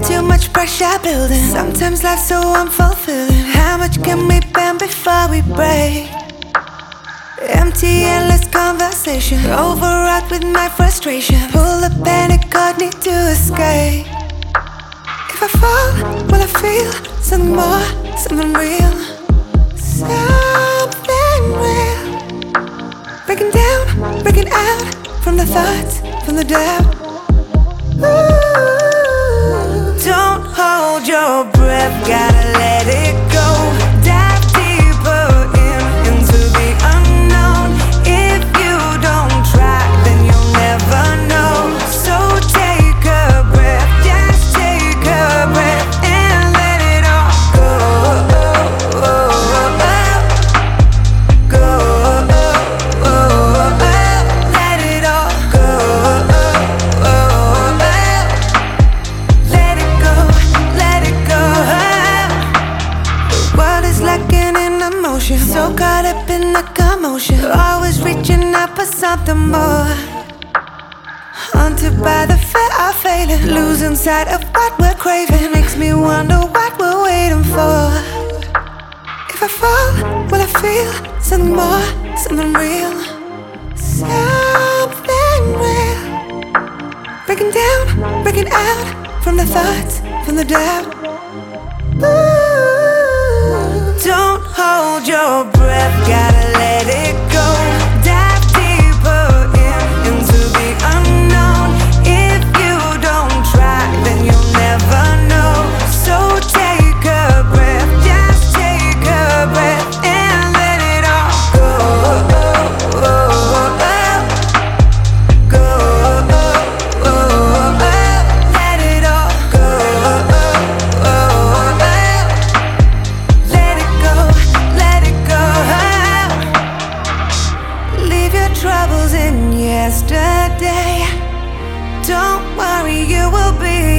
too much pressure building. Sometimes life's so unfulfilling. How much can we bend before we break? Empty, endless conversation. Overwrought with my frustration. Pull the panic cord, need to escape. If I fall, will I feel something more, something real? Something real. Breaking down, breaking out from the thoughts, from the doubt. So caught up in the commotion. Always reaching out for something more. Haunted by the fear of failing. Losing sight of what we're craving. Makes me wonder what we're waiting for. If I fall, will I feel something more, something real? Something real. Breaking down, breaking out from the thoughts, from the doubt. Ooh. Your breath, troubles in yesterday. Don't worry, you will be